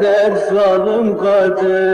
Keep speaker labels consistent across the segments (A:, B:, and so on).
A: kader zalim kader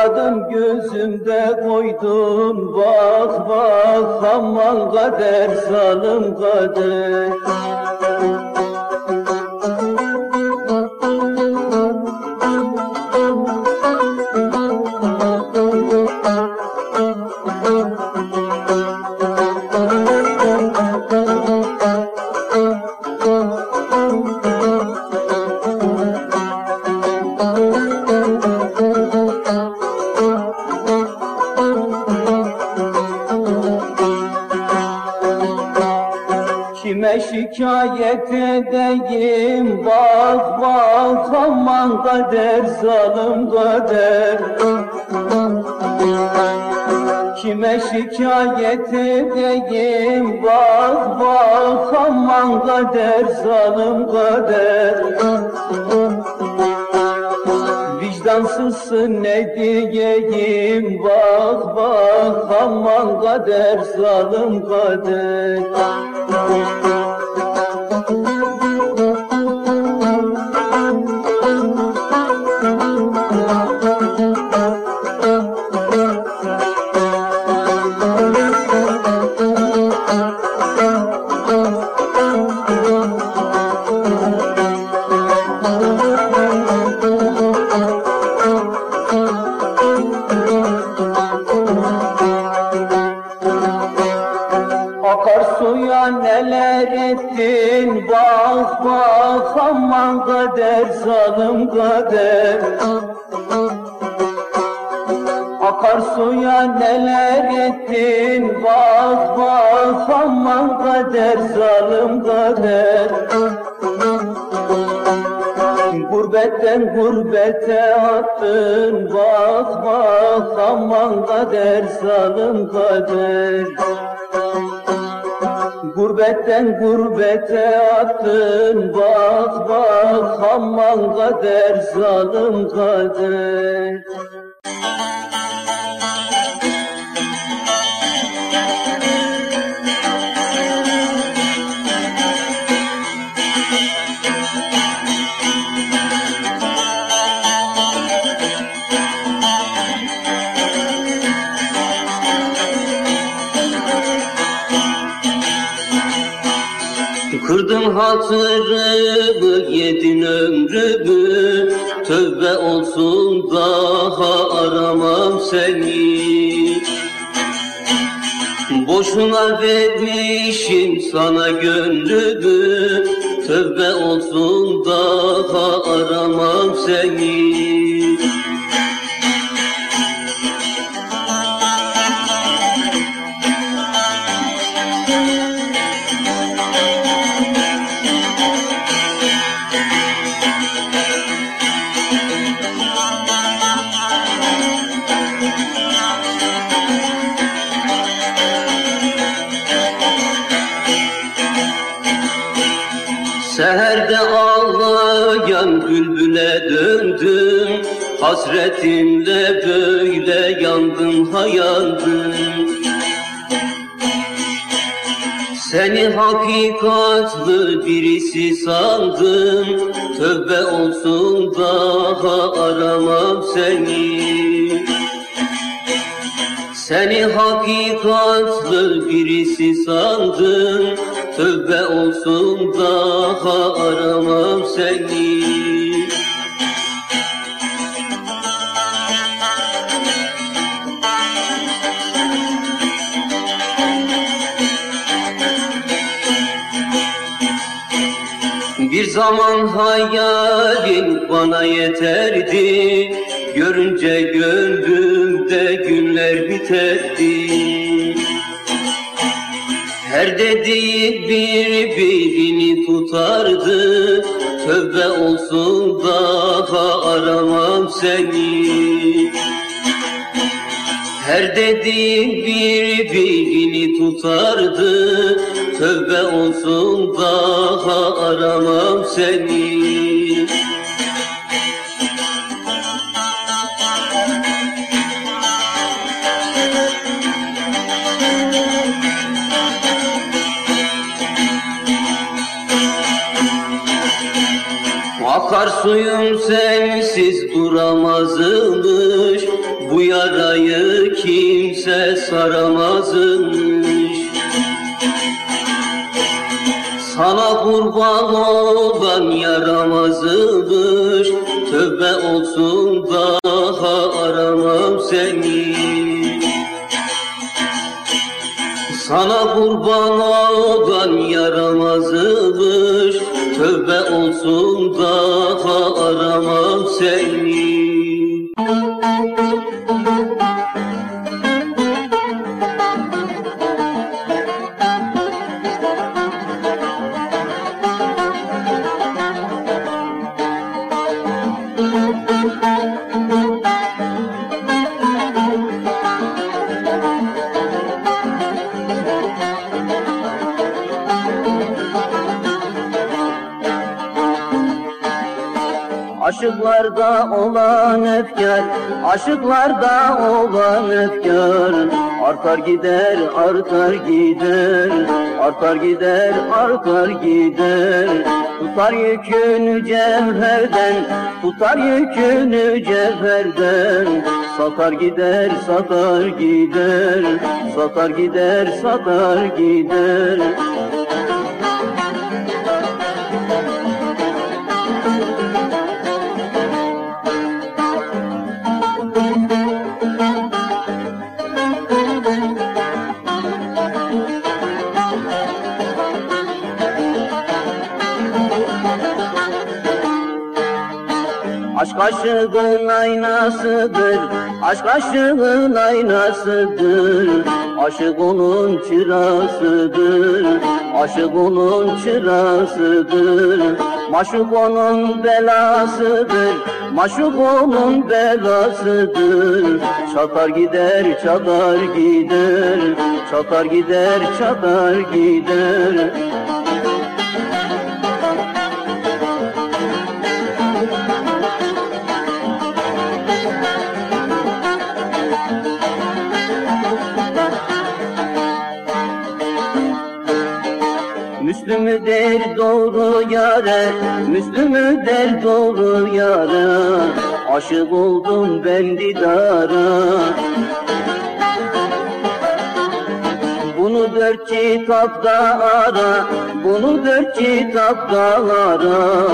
A: Muradım gözümde koydun bak bak aman kader zalim kader Akarsuya neler ettin? Bak bak aman kader zalim kader. Gurbetten gurbete attın. Bak bak aman kader zalim kader Gurbetten gurbete attın bak bak aman kader zalim kader
B: hatırımı, yedin ömrümü Tövbe olsun daha aramam seni. Boşuna vermişim sana gönlümü. Tövbe olsun daha aramam seni Hasretinle böyle yandım hayandım Seni hakikatlı birisi sandım. Tövbe olsun daha aramam seni. Seni hakikatlı birisi sandım. Tövbe olsun daha aramam seni zaman hayalin bana yeterdi. Görünce gönlümde günler biterdi. Her dediği birbirini tutardı. Tövbe olsun daha aramam seni. Her dediğin birbirini tutardı Tövbe olsun daha aramam seni. Akar suyum sensiz duramazmış Bu yarayı kimse saramazmış Sana kurban olan yaramazmış Tövbe olsun daha aramam seni. Sana kurban olan yaramazmış Tövbe olsun daha aramam seni
A: aşıklarda olan efkar Artar gider, artar gider, artar gider, artar gider. Tutar yükünü cevherden, tutar yükünü cevherden. Satar gider, satar gider, satar gider, satar gider aşığın aynasıdır, aşk aşığın aynasıdır. Aşık onun çırasıdır, aşık onun çırasıdır. Maşuk onun belasıdır, maşuk onun belasıdır. Çatar gider, çatar gider, çatar gider, çatar gider. Der doğru yare, Müslümü der doğru yare Aşık oldum ben didara. Bunu dört kitapta ara, bunu dört kitapta ara.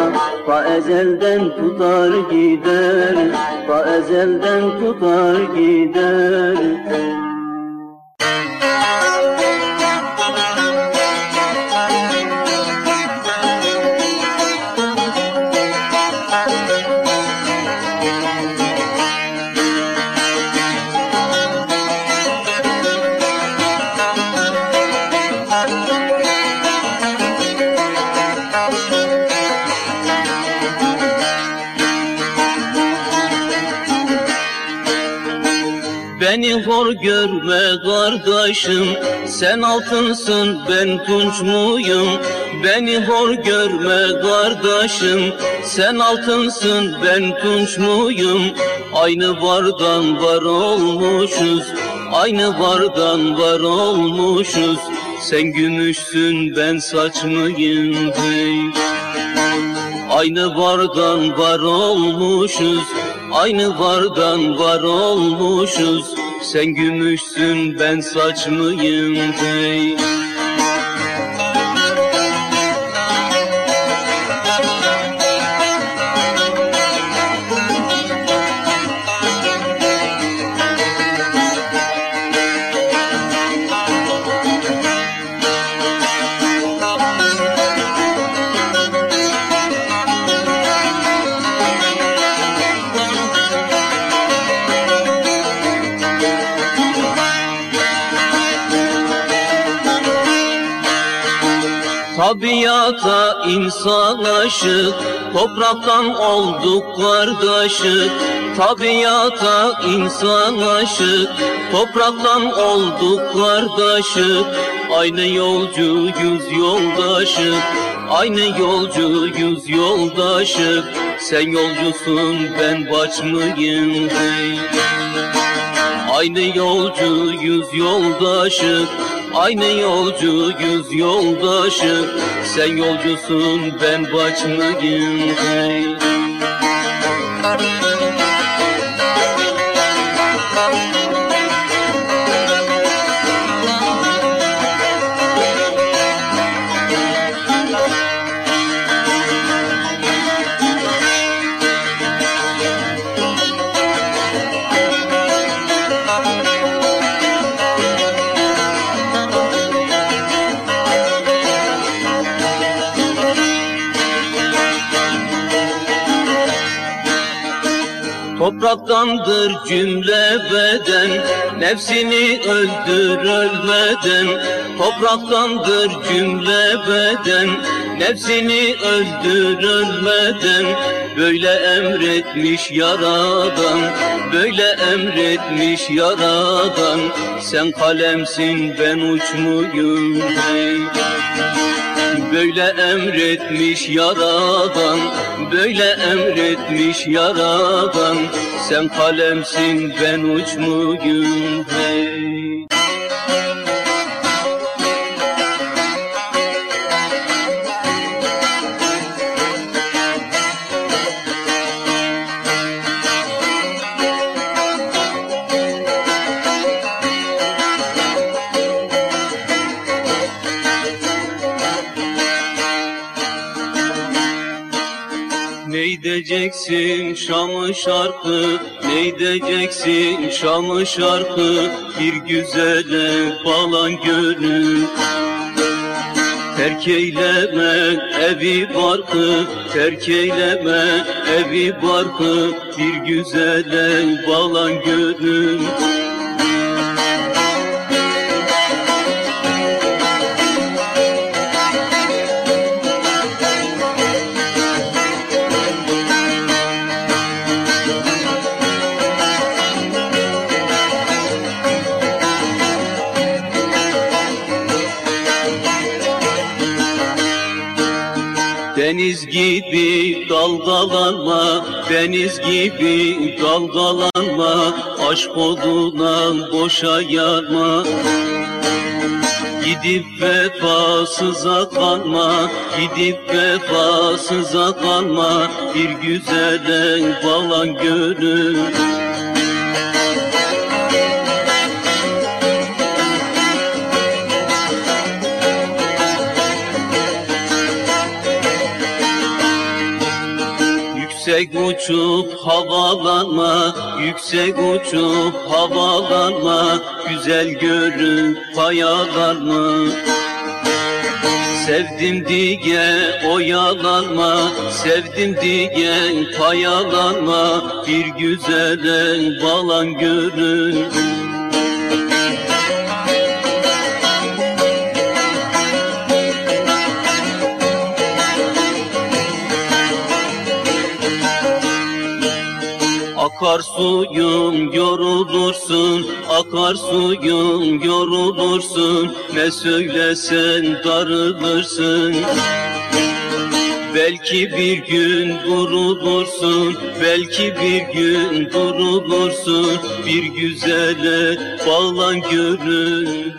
A: Ta ezelden tutar gider, ta ezelden tutar gider.
B: Beni hor görme kardeşim Sen altınsın ben tunç muyum? Beni hor görme kardeşim Sen altınsın ben tunç muyum? Aynı vardan var olmuşuz Aynı vardan var olmuşuz. Sen gümüşsün ben saç mıyım? Hey. Aynı vardan var olmuşuz Aynı vardan var olmuşuz Sen gümüşsün ben saç mıyım hey insan aşık Topraktan olduk kardeşik. Tabiata insan aşık Topraktan olduk kardeşik. Aynı yolcuyuz yoldaşık Aynı yolcuyuz yoldaşık. Sen yolcusun ben baş mıyım hey Aynı yolcuyuz yoldaşık Aynı yolcuyuz yoldaşım Sen yolcusun ben başmıyım hey Topraktandır cümle beden Nefsini öldür ölmeden. Topraktandır cümle beden Nefsini öldür ölmeden. Böyle emretmiş yaradan Böyle emretmiş yaradan. Sen kalemsin ben uçmuyum hey Böyle emretmiş yaradan Böyle emretmiş yaradan. Sen kalemsin ben uçmuyum hey Ne diyeceksin Şam'ı şarkı Ne diyeceksin? Şam'ı şarkı Bir güzele falan gönül. Terk eyleme evi barkı Terk eyleme evi barkı Bir güzele balan gönül deniz gibi dalgalanma Aşk oduna boşa yarma Gidip vefasıza kalma, gidip vefasıza kalma Bir güzele balan gönül Yüksek uçup havalanma, yüksek uçup havalanma Güzel görüp hayalanma. Sevdim diye oyalanma, sevdim diye payalanma Bir güzele balan görün Akar suyum yorulursun, akar suyum yorulursun. Ne söylesen darılırsın. Belki bir gün durulursun, belki bir gün durulursun Bir güzele bağlan görün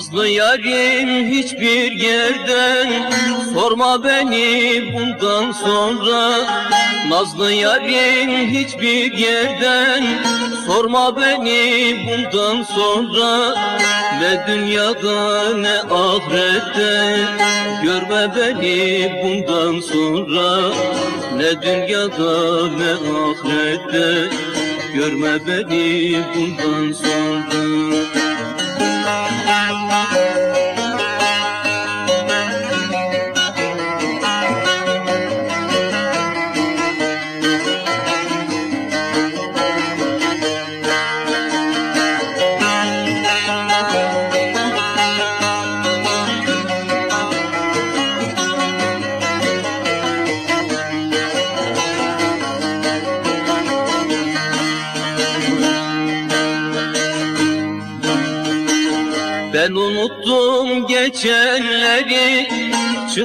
B: Nazlı yarim hiçbir yerden. Sorma beni bundan sonra. Nazlı yarim hiçbir yerden. Sorma beni bundan sonra. Ne dünyada ne ahirette. Görme beni bundan sonra. Ne dünyada ne ahirette. Görme beni bundan sonra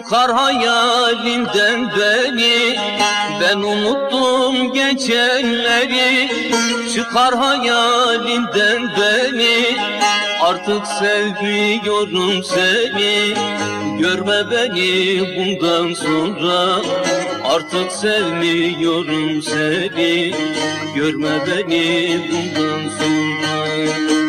B: Çıkar hayalimden beni Ben unuttum geçenleri. Çıkar hayalimden beni Artık sevmiyorum seni. Görme beni bundan sonra Artık sevmiyorum seni. Görme beni bundan sonra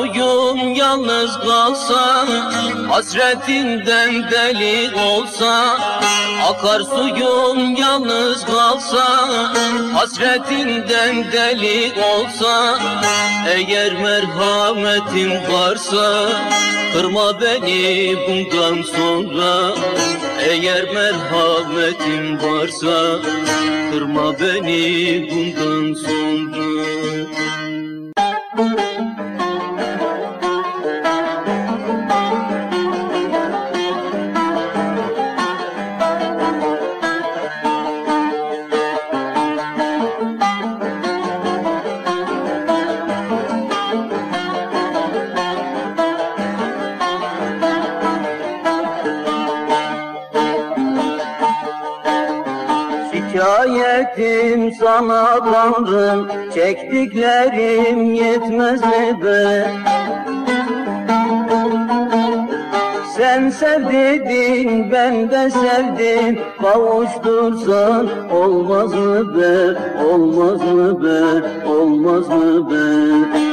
B: Suyum yalnız kalsa Hasretinden deli olsa Akar suyum yalnız kalsa Hasretinden deli olsa Eğer merhametin varsa Kırma beni bundan sonra Eğer merhametin varsa Kırma beni bundan sonra
A: Tanrım Çektiklerim yetmez mi be Sen sev dedin ben de sevdim. Kavuştursan olmaz mı be Olmaz mı be Olmaz mı be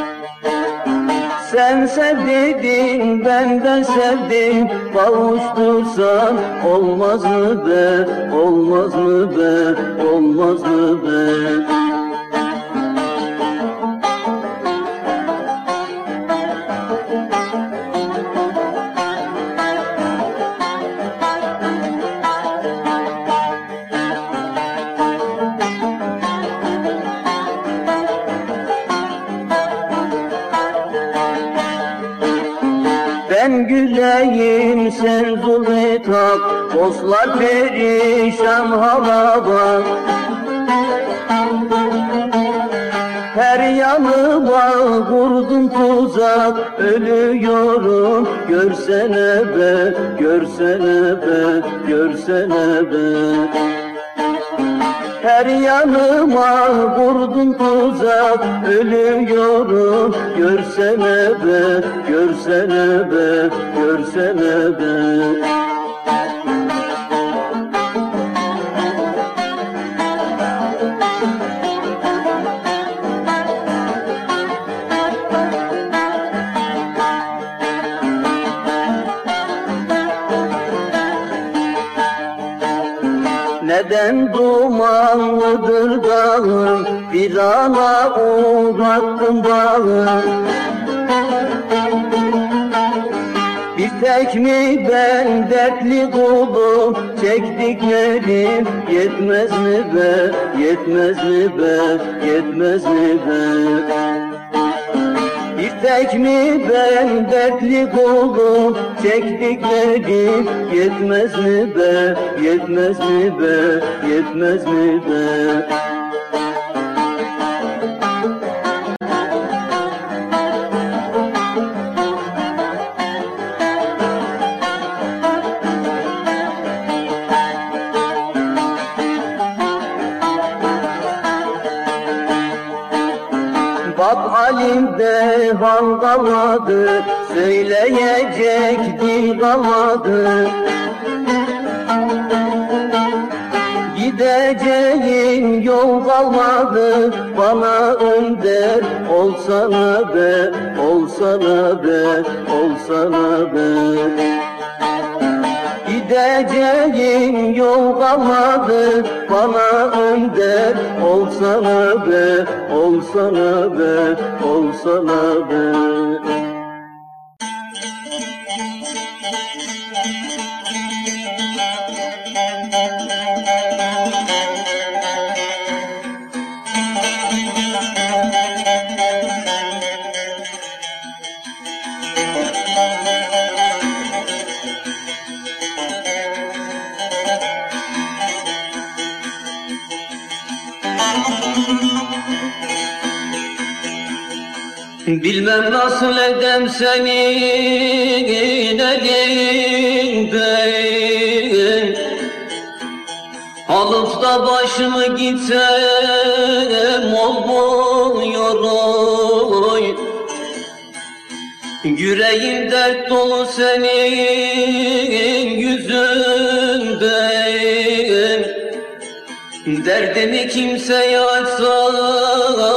A: sen sev dedin ben de sevdim Kavuştursan olmaz mı be Olmaz mı be Olmaz mı be Dostlar Çektiklerim yetmez mi be? Yetmez mi be? Yetmez mi be? Bak halimde hal kalmadı Söyleyecek dil kalmadı Gideceğin yol kalmadı. Bana önder olsana be Olsana be Olsana be. Gideceğin yol kalmadı. Bana önder olsana be Olsana be Olsana be Bilmem nasıl edem senin elinden Alıp da başımı gitsem olmuyor oy. Yüreğim dert dolu senin yüzünden. Derdimi kimseye açsam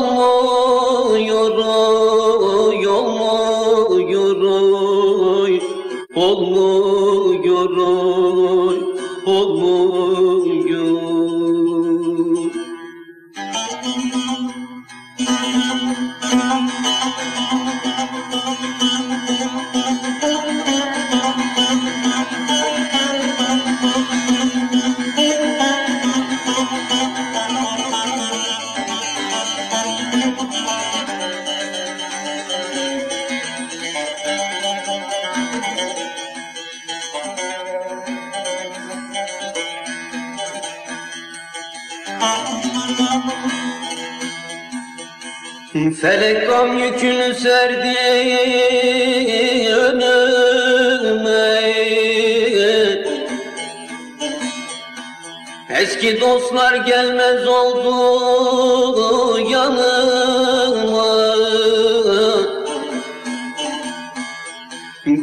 A: Felek gam yükünü serdi önüme Eski dostlar gelmez oldu yanıma.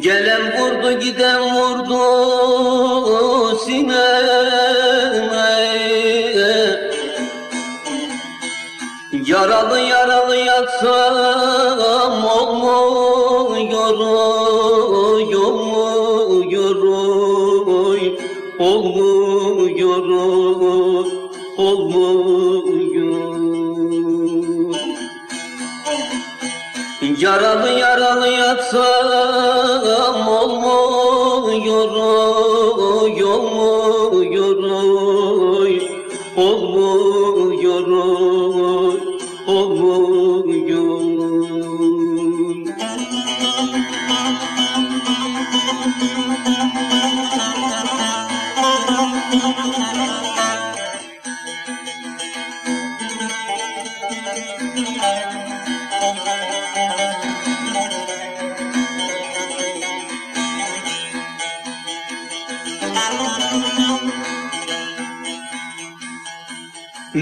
A: Gelen vurdu giden vurdu yatsam olmuyor olmuyor olmuyor olmuyor. Yaralı yaralı yatsam olmuyor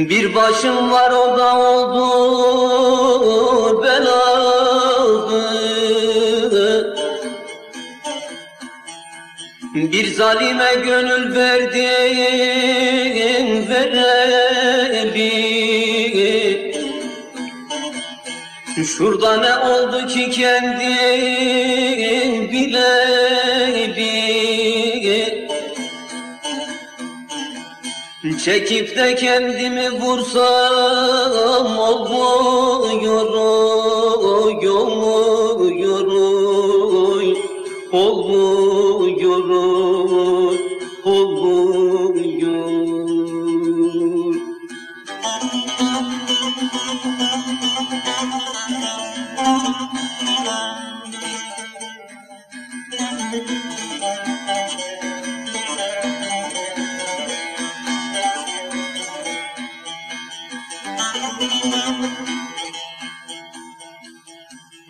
A: Bir başım var o da oldu belalı.
B: Bir zalime gönül verdin vereli. Şurada ne oldu ki kendin bileli Çekip de kendimi vursam olmuyor,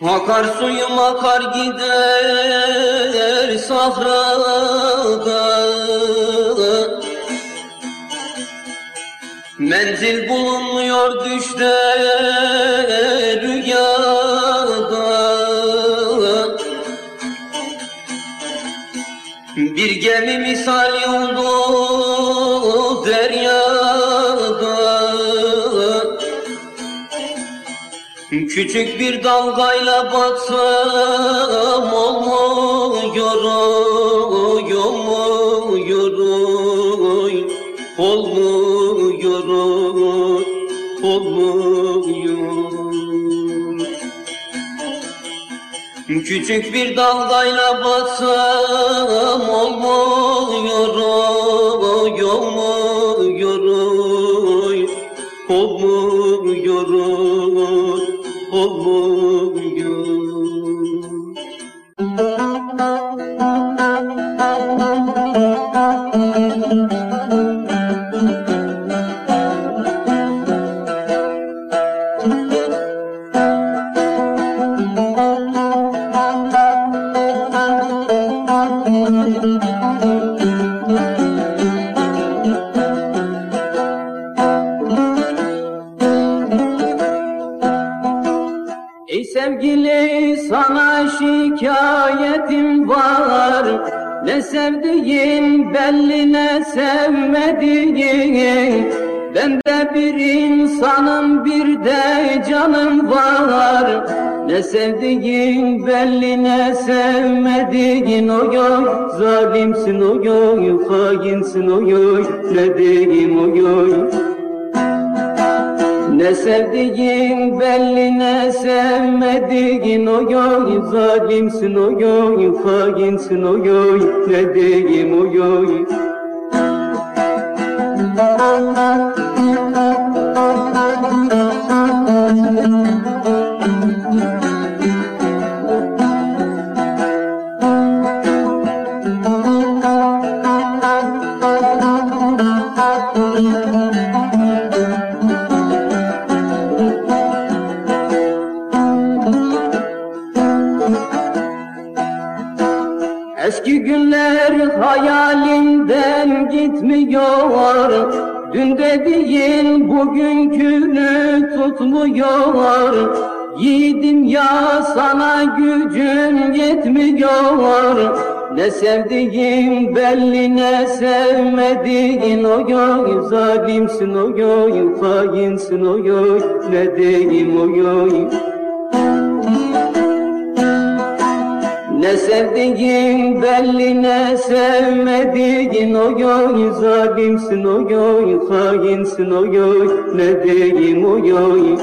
B: Akar suyum akar gider sahrada. Menzil bulunmuyor düşte rüyada. Bir gemi misali oldu Küçük bir dalgayla batsam olmuyor, olmuyor, olmuyor, olmuyor. Küçük bir dalgayla batsam olmuyor, olmuyor, olmuyor.
A: Sevmediğin Ben de bir insanım bir de canım var. Ne sevdiğin belli ne sevmediğin o yok Zalimsin o yok hainsin o yok Ne diyeyim o yok ne sevdiğin belli ne sevmediğin o yok Zalimsin o yok, hainsin o yok Ne diyeyim o yok Eski günler hayalimden gitmiyor Dün dediğin bugünkünü tutmuyor Yiğidim ya sana gücün yetmiyor. Ne sevdiğin belli ne sevmediğin o yok Zalimsin o yok, hainsin o yok Ne diyeyim o yok Ne sevdiğin belli ne sevmediğin. O yok Zalimsin o yok, hainsin o yok Ne diyeyim o yok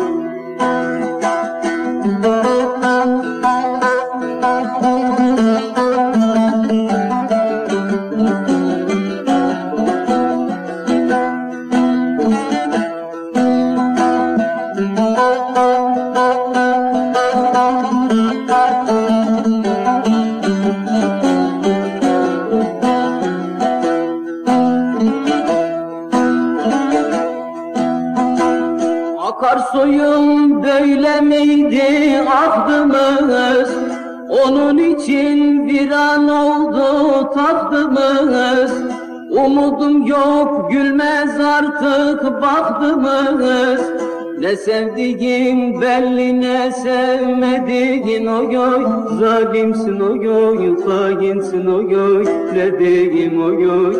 A: Ne sevdiğin belli ne sevmediğin o göy. Zalimsin o göy, hainsin o göy. Ne diyeyim o göy.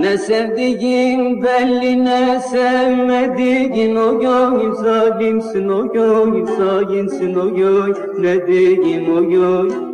A: Ne sevdiğin belli ne sevmediğin o göy. Zalimsin o göy, hainsin o göy. Ne diyeyim o göy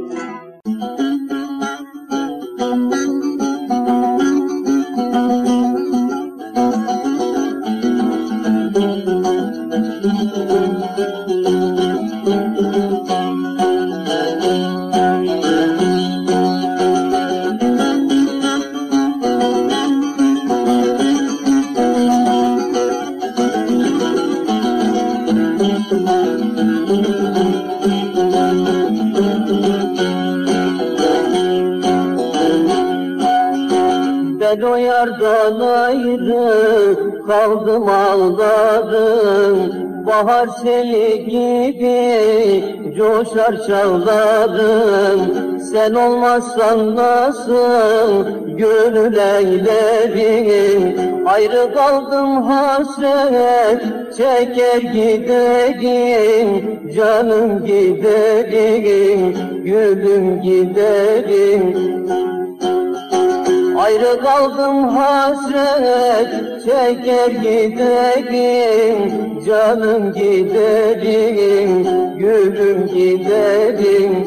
A: Bahar seli gibi coşar çağlarım Sen olmazsan nasıl gönül eylerim? Ayrı kaldım hasret çeker giderim. Canım giderim, gülüm giderim Ayrı kaldım hasret çeker giderim Canım giderim, gülüm giderim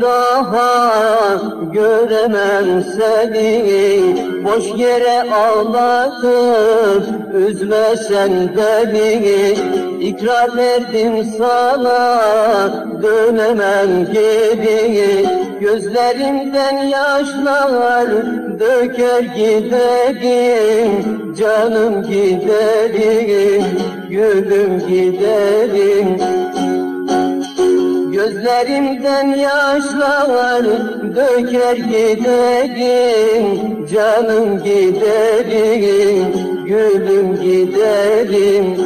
A: daha göremem seni. Boş yere ağlatıp üzme sen beni. İkrar verdim sana dönemem geri. Gözlerimden yaşlar döker giderim Canım giderim, gülüm giderim Gözlerimden yaşlar döker giderim Canım giderim, gülüm giderim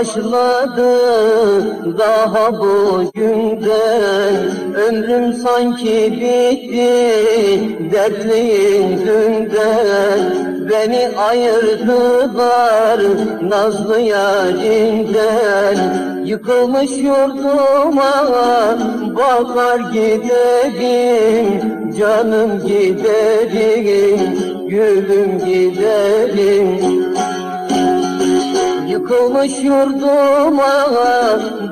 A: başladı daha bugünden Ömrüm sanki bitti. Dertliyim dünden. Beni ayırdılar nazlı yarimden Yıkılmış yurduma bakar giderim. Canım giderim, gülüm giderim Yıkılmış yurduma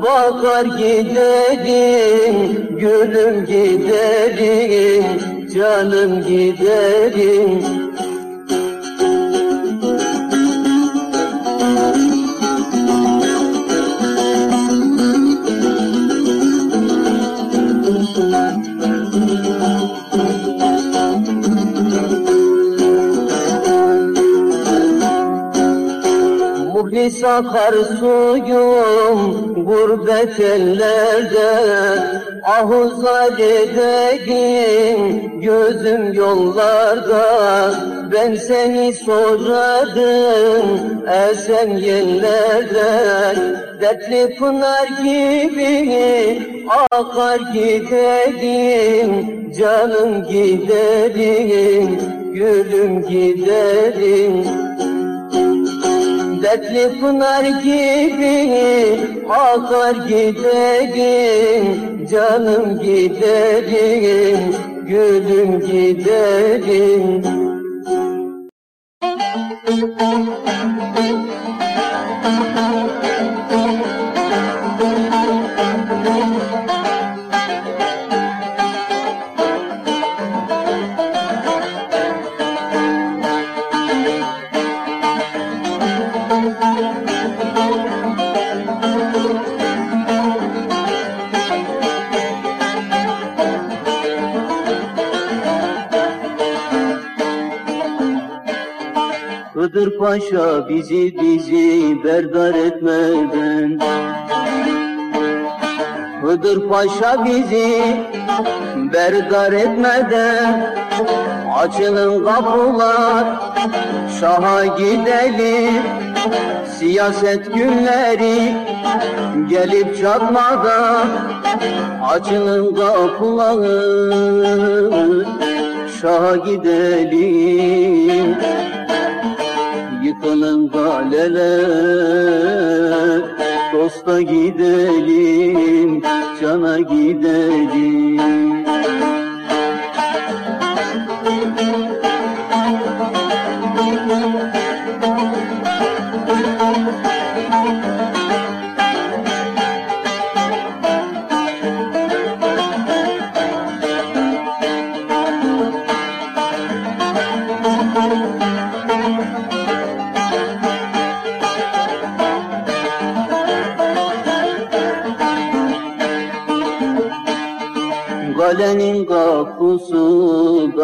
A: bakar giderim Gülüm giderim, canım giderim akar suyum gurbet ellerde Ahuzar edeyim gözüm yollarda. Ben seni sorarım esen yerlerden Dertli pınar gibi akar giderim Canım giderim, gülüm giderim Dertli pınar gibi akar giderim Canım giderim, gülüm giderim Hıdır Paşa bizi bizi berdar etmeden. Hıdır Paşa bizi berdar etmeden. Açılın kapılar Şaha gidelim. Siyaset günleri gelip çatmadan. Açılın kapılar Şaha gidelim Yıkılın kaleler Dosta gidelim Cana gidelim. Kalenin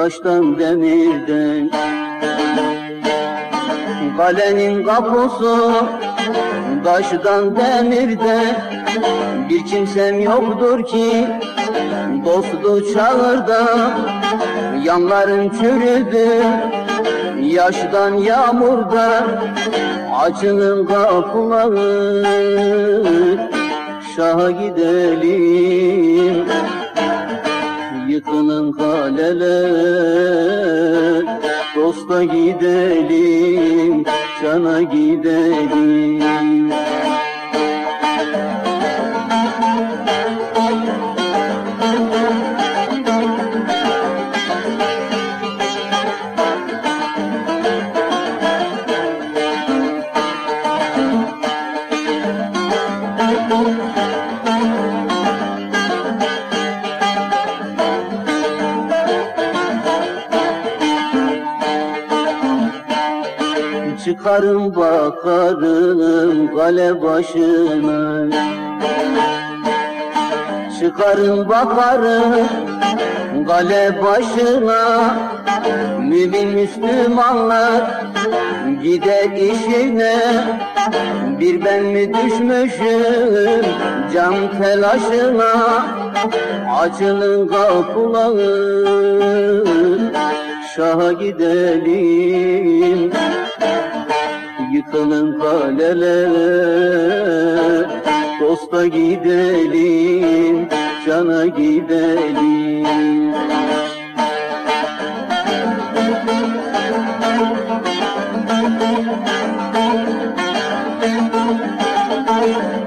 A: taştan demirden. Kalenin kapısı taştan demirden. Bir kimsem yoktur ki dostu çağırda. Yanlarım çürüdü yaştan yağmurda. Açılın kapıları Şaha gidelim Yıkının kaleler Dosta gidelim Cana gidelim Çıkarım bakarım kale başına Çıkarım bakarım kale başına Mümin Müslümanlar gider işine. Bir ben mi düşmüşüm can telaşına? Açılın kapıları Şaha gidelim Yıkılın kaleler Dosta gidelim Cana gidelim. Abdal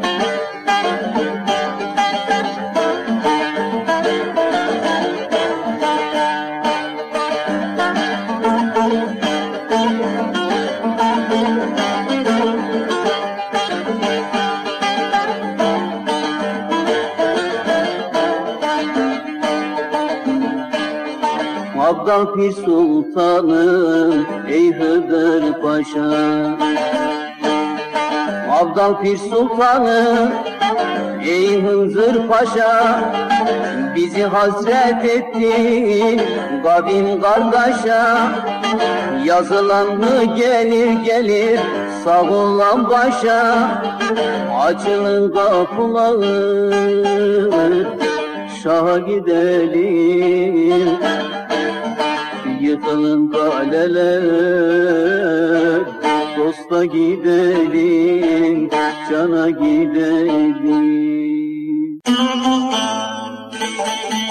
A: Pir Sultanım ey Hıdır Paşa. Abdal Pir Sultanım ey Hınzır Paşa. Bizi hasret ettin kavim kardeşa Yazılan mı gelir gelir sağ olan başa. Açılın kapıları Şaha gidelim Yıkılın kaleler. Dosta gidelim Cana gidelim. Ne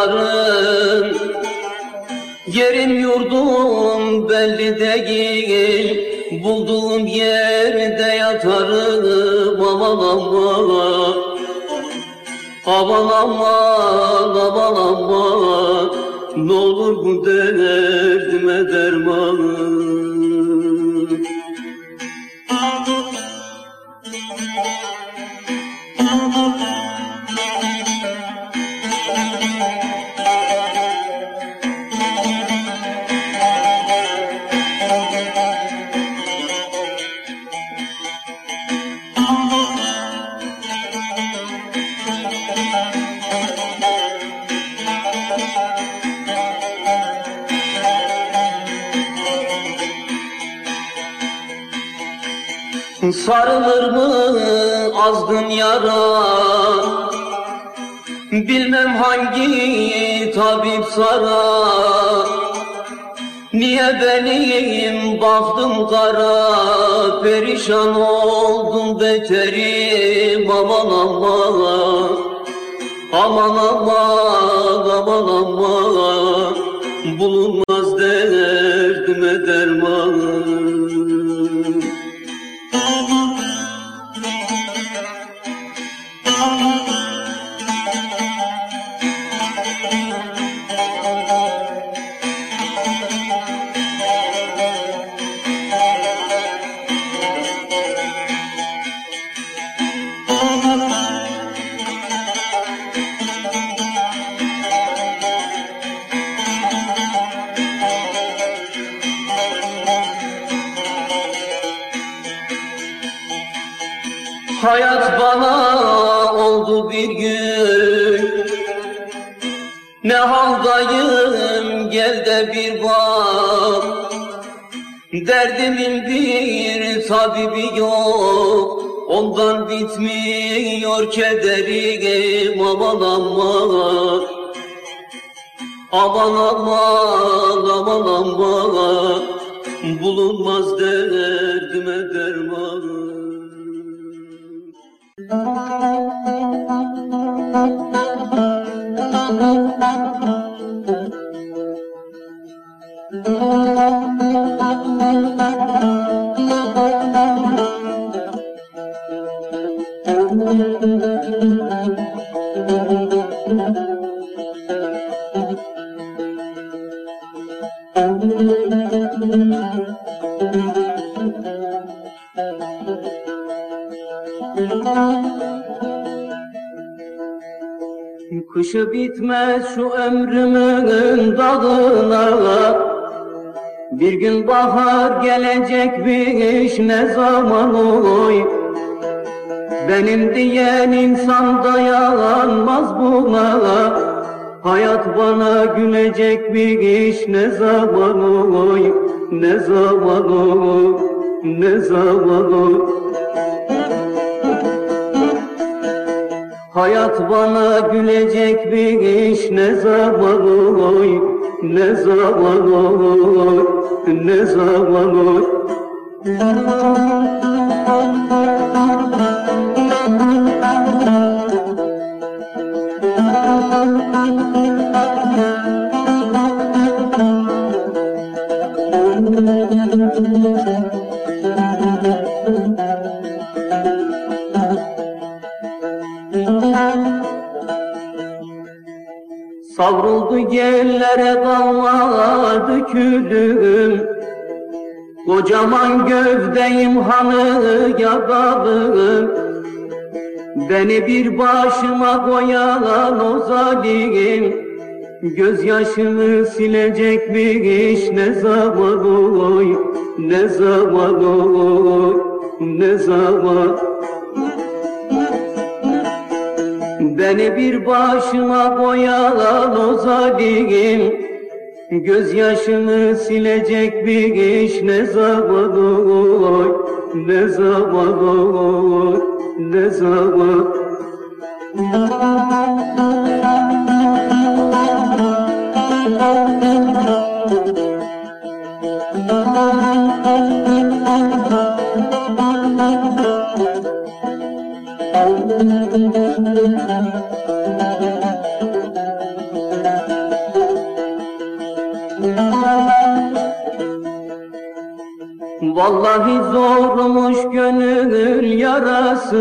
A: çatarım Yerim yurdum belli değil. Bulduğum yerde yatarım Aman aman Aman aman aman aman Ne olur bu derdime derman Sarılır mı azgın yara? Bilmem hangi tabip sara. Niye benim baktım kara? Perişan oldum beterim Aman aman. Aman aman aman aman. Bulunmaz derdime derman Derdimin bir tabibi yok. Ondan bitmiyor kederim. Aman aman. Aman aman aman aman. Bulunmaz derdime derman Kışı bitmez şu ömrümün dağına Bir gün bahar gelecekmiş ne zaman oy. Benim diyen insan dayanmaz buna. Hayat bana gülecekmiş ne zaman oy. Ne zaman oy Ne zaman oy Hayat bana gülecek bir iş ne zaman oy. Ne zaman oy Ne zaman oy Savruldu yerlere kalmadı külüm Kocaman gövdeyim hanı yakalım Beni bir başıma koyan o zalim. Gözyaşını silecek bir iş ne zaman oy Ne zaman oy Ne zaman Beni bir başıma koyan o zalim Gözyaşını silecek bir iş ne zaman oy Ne zaman oy Ne zaman Vallahi zormuş gönül yarası.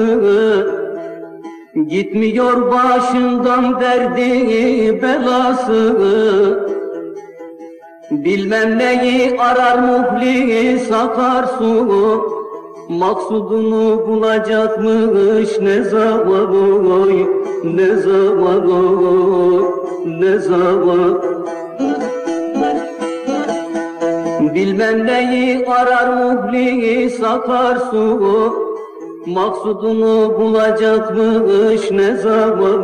A: Gitmiyor başından derdi belası. Bilmem neyi arar muhlis akar su Maksudunu bulacakmış ne zaman oy Ne zaman oy ne zaman? Bilmem neyi arar muhlis akar su. Maksudunu bulacakmış ne zaman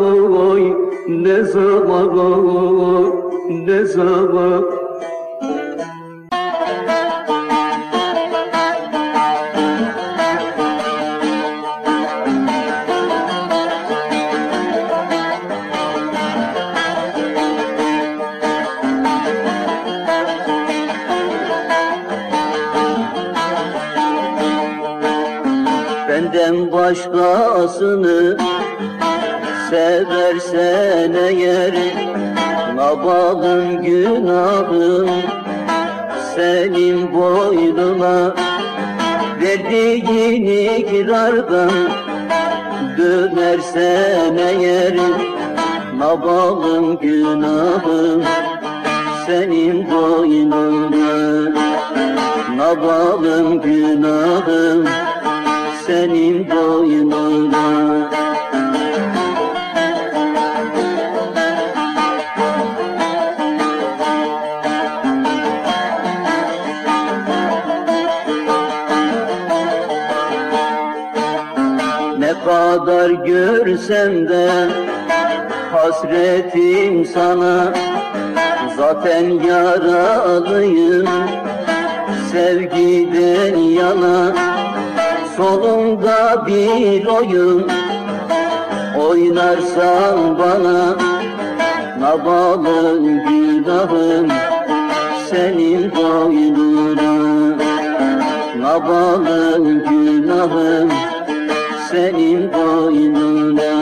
A: oy Ne zaman oy ne zaman başkasını seversen eğer Nabalın günahın senin boynuna Verdiğin ikrardan dönersen eğer Nabalın günahın senin boynuna Nabalın günahın senin boynuna kadar görsem de hasretim sana. Zaten yaralıyım sevgiden yana. Solunda bir oyun oynarsan bana Nabalın günahın senin boynuna. Nabalın günahın senin boynuna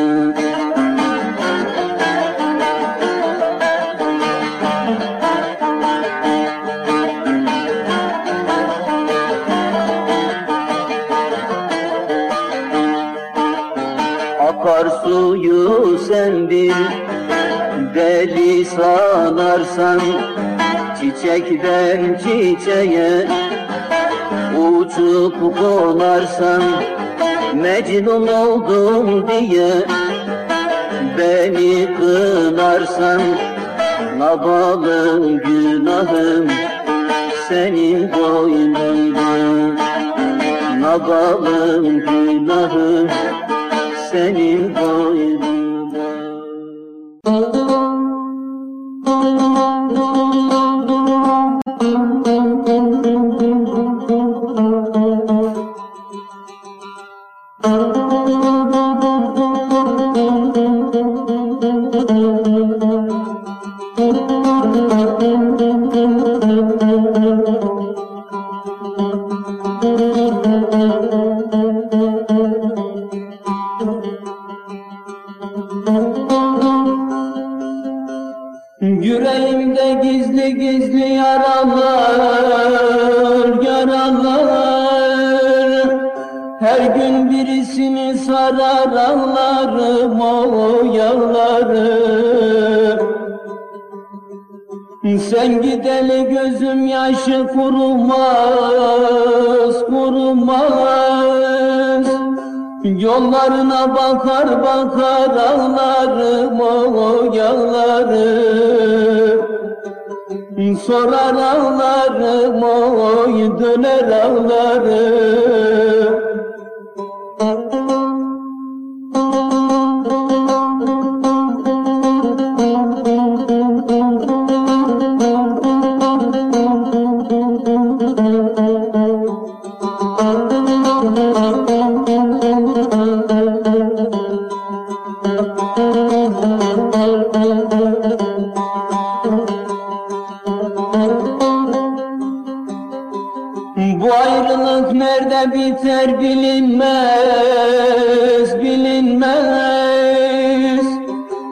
A: Akar suyu sen bir deli sanarsan Çiçekten çiçeğe uçup konarsan Mecnun oldum diye beni kınarsan Nabalın günahım senin boynunda. Nabalın günahım senin boynunda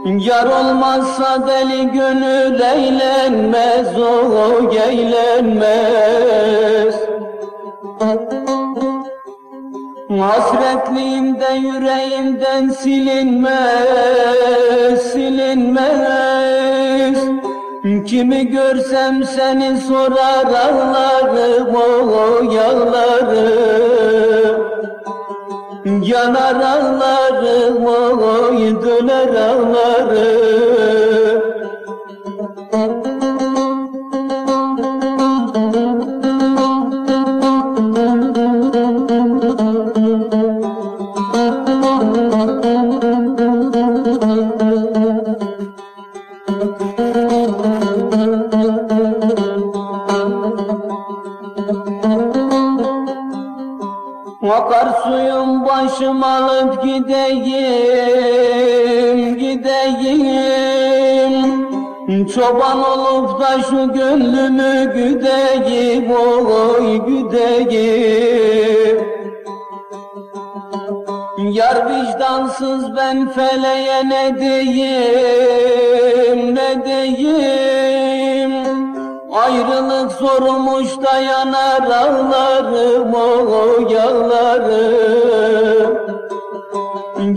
A: Yar olmazsa deli gönül eğlenmez, o eğlenmez. Hasretliğimde yüreğimden silinmez, silinmez. Kimi görsem seni sorar ağlarım, o yağlarım. Yanar ağlarım, oy döner ağlarım. Akar suyum başım alıp gideyim, gideyim. Çoban olup da şu gönlümü güdeyim, oy güdeyim. Yar vicdansız ben feleğe ne diyeyim, ne diyeyim. Ayrılık zormuş dayanar ağlarım o yağlarım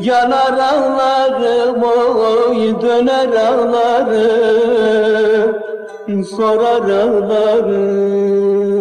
A: Yanar ağlarım oy döner ağlarım. Sorar ağlarım